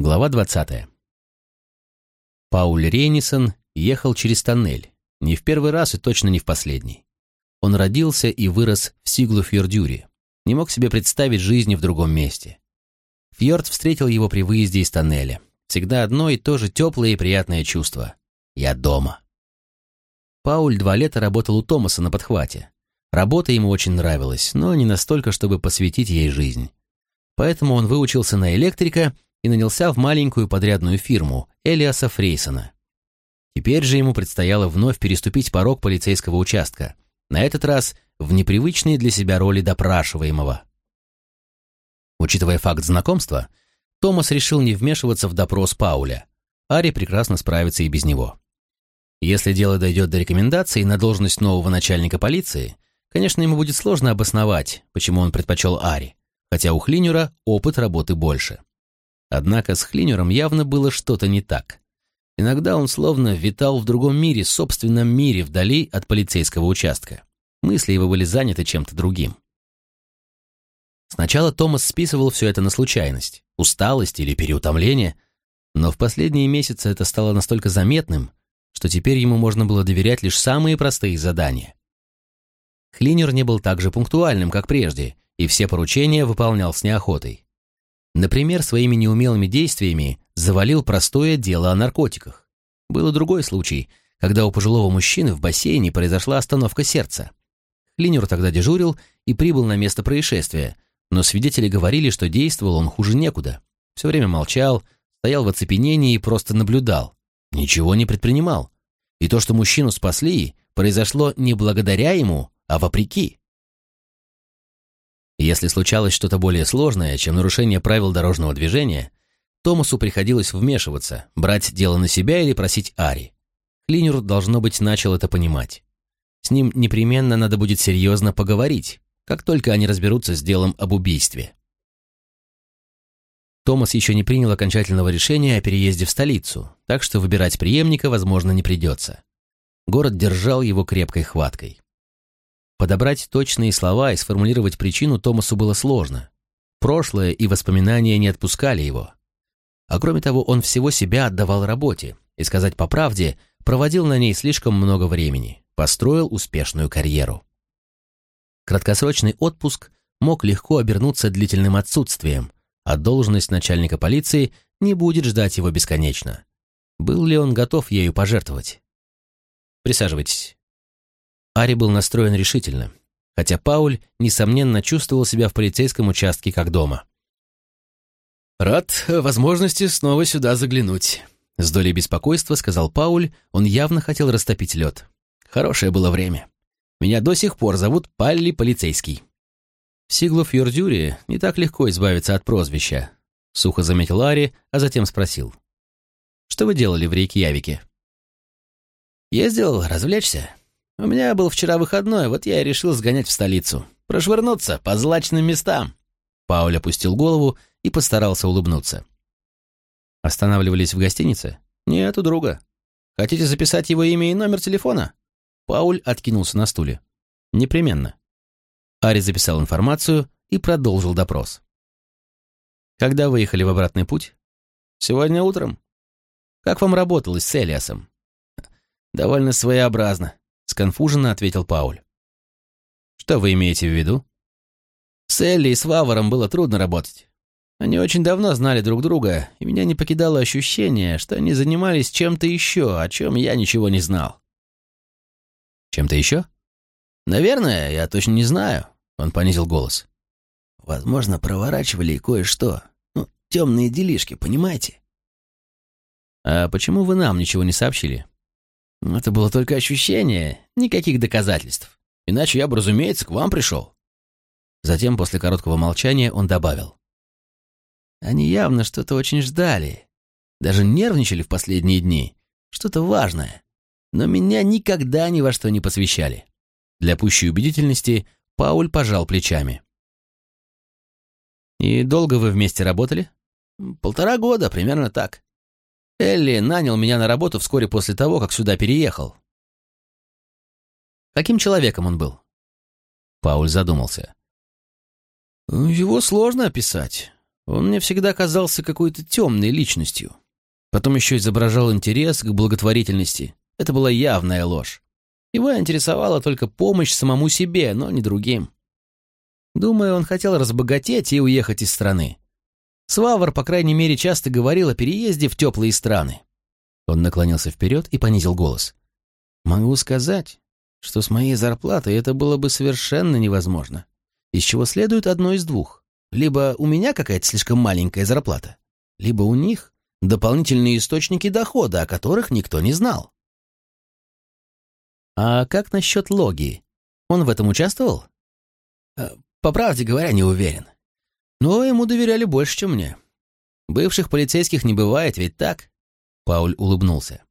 Глава 20. Пауль Рейнисон ехал через тоннель, не в первый раз и точно не в последний. Он родился и вырос в Сиглу-Фьордюре, не мог себе представить жизни в другом месте. Фьорд встретил его при выезде из тоннеля. Всегда одно и то же теплое и приятное чувство. «Я дома». Пауль два лета работал у Томаса на подхвате. Работа ему очень нравилась, но не настолько, чтобы посвятить ей жизнь. Поэтому он выучился на электрика и нанялся в маленькую подрядную фирму Элиаса Фрейсона. Теперь же ему предстояло вновь переступить порог полицейского участка, на этот раз в непривычной для себя роли допрашиваемого. Учитывая факт знакомства, Томас решил не вмешиваться в допрос Пауля. Ари прекрасно справится и без него. Если дело дойдет до рекомендаций на должность нового начальника полиции, конечно, ему будет сложно обосновать, почему он предпочел Ари, хотя у Хлинера опыт работы больше. Однако с Хлинером явно было что-то не так. Иногда он словно витал в другом мире, собственном мире, вдали от полицейского участка. Мысли его были заняты чем-то другим. Сначала Томас списывал все это на случайность, усталость или переутомление, но в последние месяцы это стало настолько заметным, что теперь ему можно было доверять лишь самые простые задания. Хлинер не был так же пунктуальным, как прежде, и все поручения выполнял с неохотой. Например, своими неумелыми действиями завалил простое дело о наркотиках. Был и другой случай, когда у пожилого мужчины в бассейне произошла остановка сердца. Хлинер тогда дежурил и прибыл на место происшествия, но свидетели говорили, что действовал он хуже некуда. Все время молчал, стоял в оцепенении и просто наблюдал. Ничего не предпринимал. И то, что мужчину спасли, произошло не благодаря ему, а вопреки. Если случалось что-то более сложное, чем нарушение правил дорожного движения, Томасу приходилось вмешиваться, брать дело на себя или просить Ари. Клинер, должно быть, начал это понимать. С ним непременно надо будет серьезно поговорить, как только они разберутся с делом об убийстве. Томас еще не принял окончательного решения о переезде в столицу, так что выбирать преемника, возможно, не придется. Город держал его крепкой хваткой. Подобрать точные слова и сформулировать причину Томасу было сложно. Прошлое и воспоминания не отпускали его. А кроме того, он всего себя отдавал работе, и, сказать по правде, проводил на ней слишком много времени, построил успешную карьеру. Краткосрочный отпуск мог легко обернуться длительным отсутствием, а должность начальника полиции не будет ждать его бесконечно. Был ли он готов ею пожертвовать? Присаживайтесь. Ари был настроен решительно, хотя Пауль, несомненно, чувствовал себя в полицейском участке как дома. «Рад возможности снова сюда заглянуть», — с долей беспокойства сказал Пауль, он явно хотел растопить лед. «Хорошее было время. Меня до сих пор зовут Палли Полицейский». В Сиглов-Юрдюре не так легко избавиться от прозвища, — сухо заметил Ари, а затем спросил. «Что вы делали в Рейкьявике?» «Ездил развлечься. У меня был вчера выходной, вот я и решил сгонять в столицу. Прошвырнуться по злачным местам. Пауль опустил голову и постарался улыбнуться. Останавливались в гостинице? Нет, у друга. Хотите записать его имя и номер телефона? Пауль откинулся на стуле. Непременно. Ари записал информацию и продолжил допрос. Когда выехали в обратный путь? Сегодня утром. Как вам работалось с Элиасом? Довольно своеобразно сконфуженно ответил Пауль. «Что вы имеете в виду?» «С Элли и с Вавором было трудно работать. Они очень давно знали друг друга, и меня не покидало ощущение, что они занимались чем-то еще, о чем я ничего не знал». «Чем-то еще?» «Наверное, я точно не знаю», — он понизил голос. «Возможно, проворачивали и кое-что. Ну, темные делишки, понимаете?» «А почему вы нам ничего не сообщили?» Это было только ощущение, никаких доказательств. Иначе я бы, разумеется, к вам пришел. Затем, после короткого молчания, он добавил. Они явно что-то очень ждали. Даже нервничали в последние дни. Что-то важное. Но меня никогда ни во что не посвящали. Для пущей убедительности Пауль пожал плечами. «И долго вы вместе работали?» «Полтора года, примерно так. Элли нанял меня на работу вскоре после того, как сюда переехал. Каким человеком он был? Пауль задумался. Его сложно описать. Он мне всегда казался какой-то темной личностью. Потом еще изображал интерес к благотворительности. Это была явная ложь. Его интересовала только помощь самому себе, но не другим. Думаю, он хотел разбогатеть и уехать из страны. Свавр, по крайней мере, часто говорил о переезде в теплые страны. Он наклонился вперед и понизил голос. «Могу сказать, что с моей зарплатой это было бы совершенно невозможно. Из чего следует одно из двух. Либо у меня какая-то слишком маленькая зарплата, либо у них дополнительные источники дохода, о которых никто не знал. А как насчет Логи? Он в этом участвовал? Э, по правде говоря, не уверен. Но ему доверяли больше, чем мне. Бывших полицейских не бывает, ведь так? Пауль улыбнулся.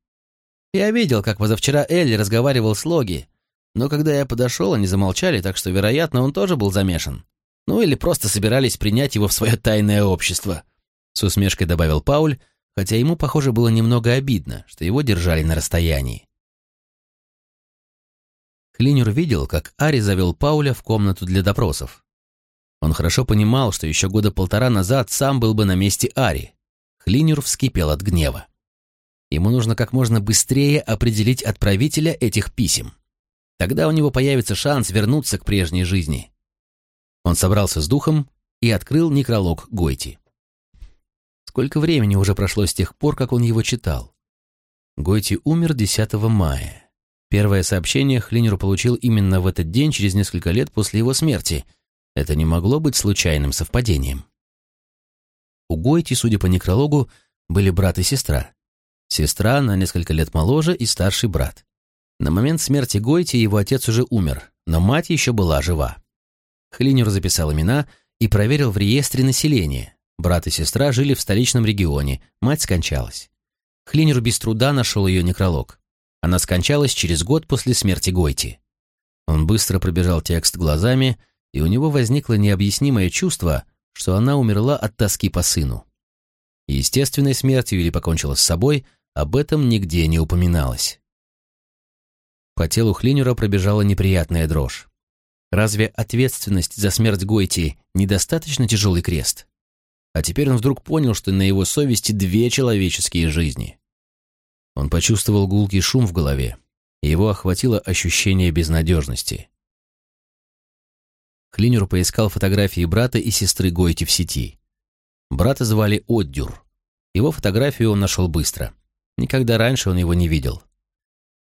Я видел, как позавчера Элли разговаривал с Логи, но когда я подошел, они замолчали, так что, вероятно, он тоже был замешан. Ну или просто собирались принять его в свое тайное общество. С усмешкой добавил Пауль, хотя ему, похоже, было немного обидно, что его держали на расстоянии. Клинер видел, как Ари завел Пауля в комнату для допросов. Он хорошо понимал, что еще года полтора назад сам был бы на месте Ари. Хлинер вскипел от гнева. Ему нужно как можно быстрее определить отправителя этих писем. Тогда у него появится шанс вернуться к прежней жизни. Он собрался с духом и открыл некролог Гойти. Сколько времени уже прошло с тех пор, как он его читал? Гойти умер 10 мая. Первое сообщение Хлинеру получил именно в этот день, через несколько лет после его смерти. Это не могло быть случайным совпадением. У Гойти, судя по некрологу, были брат и сестра. Сестра на несколько лет моложе и старший брат. На момент смерти Гойти его отец уже умер, но мать еще была жива. Хлинер записал имена и проверил в реестре населения. Брат и сестра жили в столичном регионе, мать скончалась. Хлинер без труда нашел ее некролог. Она скончалась через год после смерти Гойти. Он быстро пробежал текст глазами, и у него возникло необъяснимое чувство, что она умерла от тоски по сыну. Естественной смертью или покончила с собой, об этом нигде не упоминалось. По телу Хлинера пробежала неприятная дрожь. Разве ответственность за смерть Гойти недостаточно тяжелый крест? А теперь он вдруг понял, что на его совести две человеческие жизни. Он почувствовал гулкий шум в голове, и его охватило ощущение безнадежности. Клинер поискал фотографии брата и сестры Гойти в сети. Брата звали Оддюр. Его фотографию он нашел быстро. Никогда раньше он его не видел.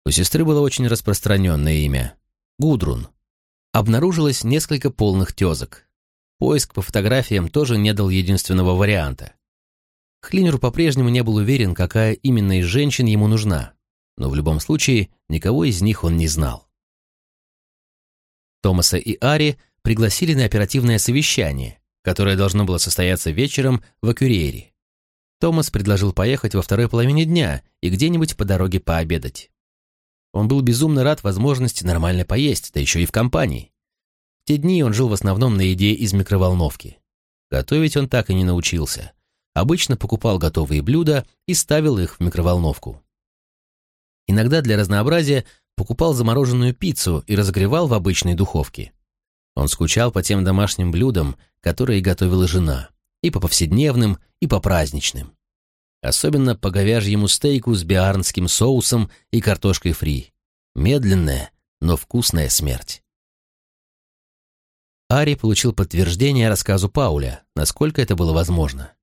У сестры было очень распространенное имя — Гудрун — Обнаружилось несколько полных тезок. Поиск по фотографиям тоже не дал единственного варианта. Хлинеру по-прежнему не был уверен, какая именно из женщин ему нужна, но в любом случае никого из них он не знал. Томаса и Ари пригласили на оперативное совещание, которое должно было состояться вечером в Акюриере. Томас предложил поехать во второй половине дня и где-нибудь по дороге пообедать. Он был безумно рад возможности нормально поесть, да еще и в компании. В те дни он жил в основном на еде из микроволновки. Готовить он так и не научился. Обычно покупал готовые блюда и ставил их в микроволновку. Иногда для разнообразия покупал замороженную пиццу и разогревал в обычной духовке. Он скучал по тем домашним блюдам, которые готовила жена, и по повседневным, и по праздничным особенно по говяжьему стейку с биарнским соусом и картошкой фри. Медленная, но вкусная смерть. Ари получил подтверждение рассказу Пауля, насколько это было возможно.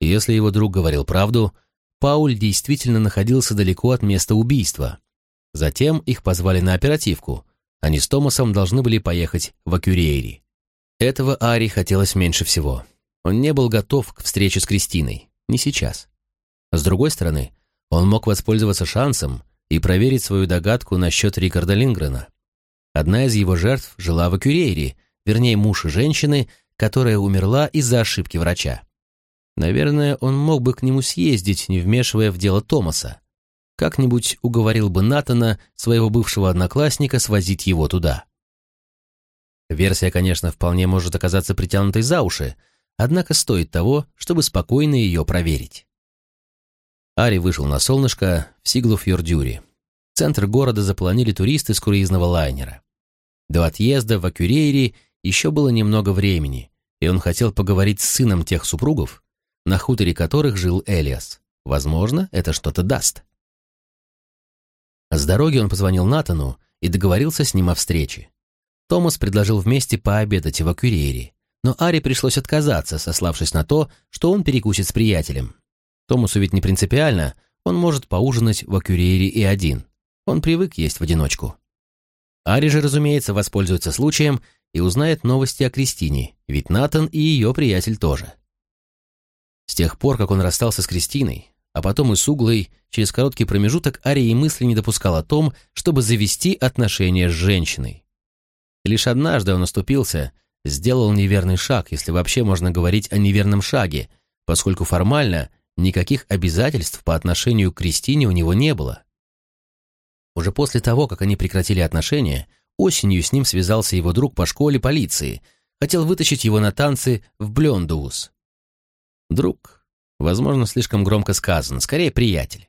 если его друг говорил правду, Пауль действительно находился далеко от места убийства. Затем их позвали на оперативку. Они с Томасом должны были поехать в Акюриери. Этого Ари хотелось меньше всего. Он не был готов к встрече с Кристиной. Не сейчас. С другой стороны, он мог воспользоваться шансом и проверить свою догадку насчет Рикарда Лингрена. Одна из его жертв жила в Акюрейре, вернее, муж женщины, которая умерла из-за ошибки врача. Наверное, он мог бы к нему съездить, не вмешивая в дело Томаса. Как-нибудь уговорил бы Натана, своего бывшего одноклассника, свозить его туда. Версия, конечно, вполне может оказаться притянутой за уши, однако стоит того, чтобы спокойно ее проверить. Ари вышел на солнышко в Сиглу-Фьордюри. Центр города заполонили туристы с круизного лайнера. До отъезда в Акюрейри еще было немного времени, и он хотел поговорить с сыном тех супругов, на хуторе которых жил Элиас. Возможно, это что-то даст. С дороги он позвонил Натану и договорился с ним о встрече. Томас предложил вместе пообедать в Акюрейре, но Ари пришлось отказаться, сославшись на то, что он перекусит с приятелем. Томасу ведь не принципиально, он может поужинать в Акюрейре и один. Он привык есть в одиночку. Ари же, разумеется, воспользуется случаем и узнает новости о Кристине, ведь Натан и ее приятель тоже. С тех пор, как он расстался с Кристиной, а потом и с Углой, через короткий промежуток Ари и мысли не допускал о том, чтобы завести отношения с женщиной. Лишь однажды он оступился, сделал неверный шаг, если вообще можно говорить о неверном шаге, поскольку формально никаких обязательств по отношению к Кристине у него не было. Уже после того, как они прекратили отношения, осенью с ним связался его друг по школе полиции, хотел вытащить его на танцы в Блёндуус. Друг, возможно, слишком громко сказано, скорее приятель.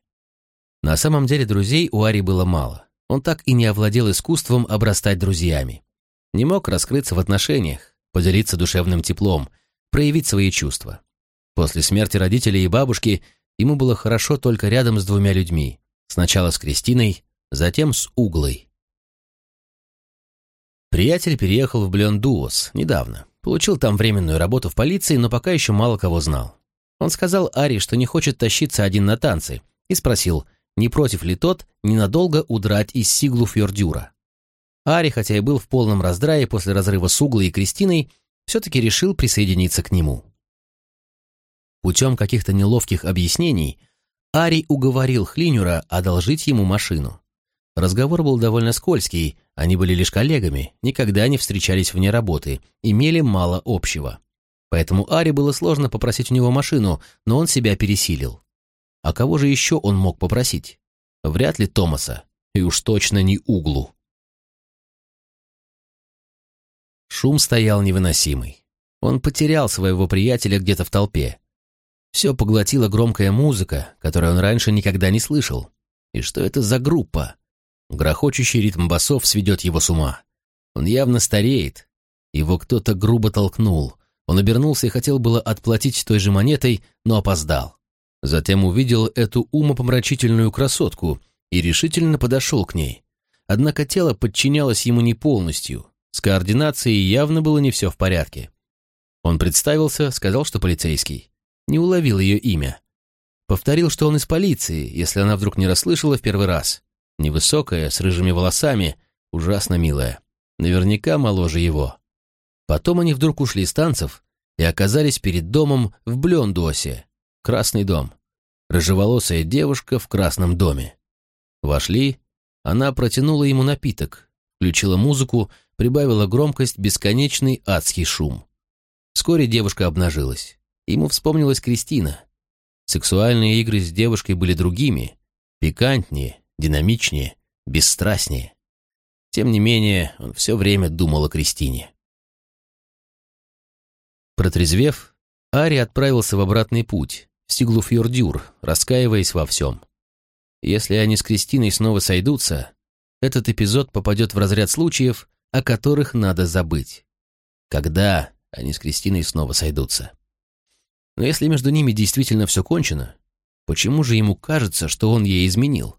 На самом деле друзей у Ари было мало. Он так и не овладел искусством обрастать друзьями. Не мог раскрыться в отношениях, поделиться душевным теплом, проявить свои чувства. После смерти родителей и бабушки ему было хорошо только рядом с двумя людьми. Сначала с Кристиной, затем с Углой. Приятель переехал в Блендуос недавно. Получил там временную работу в полиции, но пока еще мало кого знал. Он сказал Ари, что не хочет тащиться один на танцы, и спросил, не против ли тот ненадолго удрать из Сиглу Фьордюра. Ари, хотя и был в полном раздрае после разрыва с Углой и Кристиной, все-таки решил присоединиться к нему. Путем каких-то неловких объяснений Ари уговорил Хлинюра одолжить ему машину. Разговор был довольно скользкий, они были лишь коллегами, никогда не встречались вне работы, имели мало общего. Поэтому Ари было сложно попросить у него машину, но он себя пересилил. А кого же еще он мог попросить? Вряд ли Томаса, и уж точно не Углу. Шум стоял невыносимый. Он потерял своего приятеля где-то в толпе. Все поглотила громкая музыка, которую он раньше никогда не слышал. И что это за группа? Грохочущий ритм басов сведет его с ума. Он явно стареет. Его кто-то грубо толкнул. Он обернулся и хотел было отплатить той же монетой, но опоздал. Затем увидел эту умопомрачительную красотку и решительно подошел к ней. Однако тело подчинялось ему не полностью. С координацией явно было не все в порядке. Он представился, сказал, что полицейский. Не уловил ее имя. Повторил, что он из полиции, если она вдруг не расслышала в первый раз. Невысокая, с рыжими волосами, ужасно милая. Наверняка моложе его. Потом они вдруг ушли из танцев и оказались перед домом в Блендуосе. Красный дом. Рыжеволосая девушка в красном доме. Вошли, она протянула ему напиток, включила музыку, прибавила громкость, бесконечный адский шум. Вскоре девушка обнажилась. Ему вспомнилась Кристина. Сексуальные игры с девушкой были другими, пикантнее, динамичнее, бесстрастнее. Тем не менее, он все время думал о Кристине. Протрезвев, Ари отправился в обратный путь, в Сиглуфьордюр, раскаиваясь во всем. Если они с Кристиной снова сойдутся, этот эпизод попадет в разряд случаев, о которых надо забыть. Когда они с Кристиной снова сойдутся? Но если между ними действительно все кончено, почему же ему кажется, что он ей изменил?